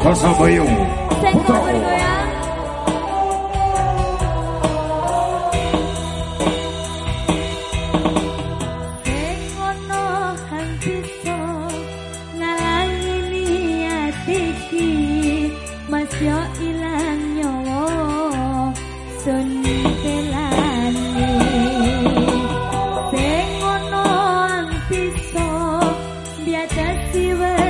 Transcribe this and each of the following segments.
Cosa Bayung Putra Yo ilang nyawa sun pelani sing ngono an bisa biasa siwe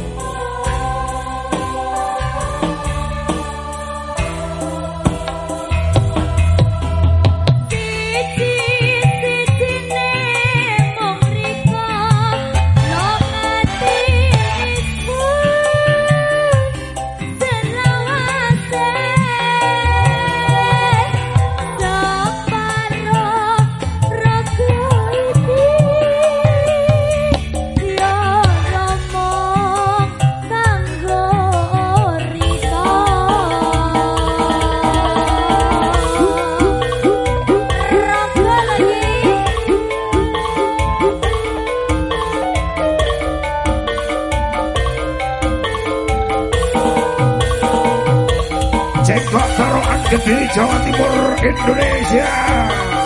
Kota Roan Gede Jawa Timur Indonesia.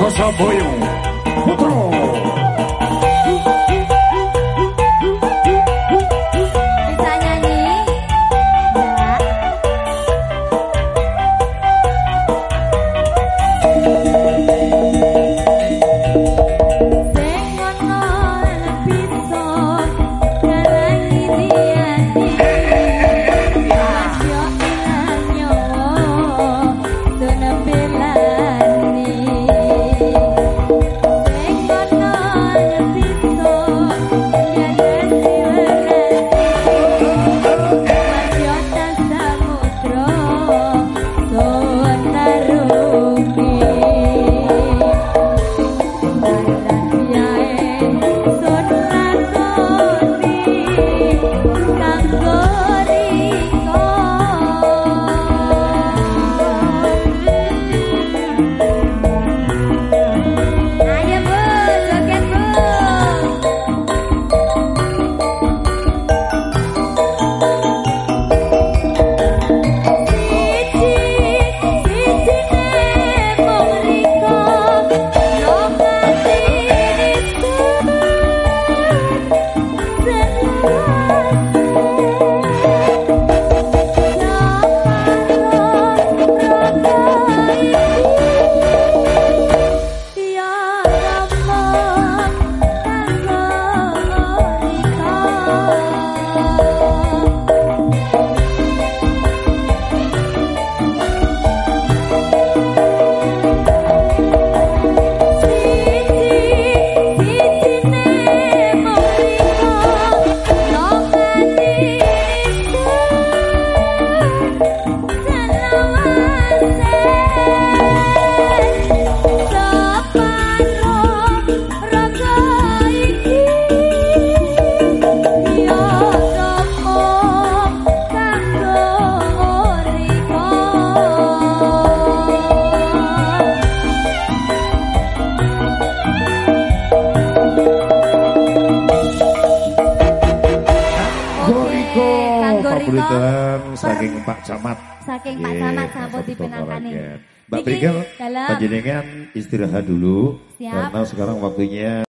Rosa Boião, o pamuritan saking Pak Camat. Saking Pak Camat sampun dipinangkani. Mbak Prigel, panjenengan istirahat dulu Siap. karena sekarang waktunya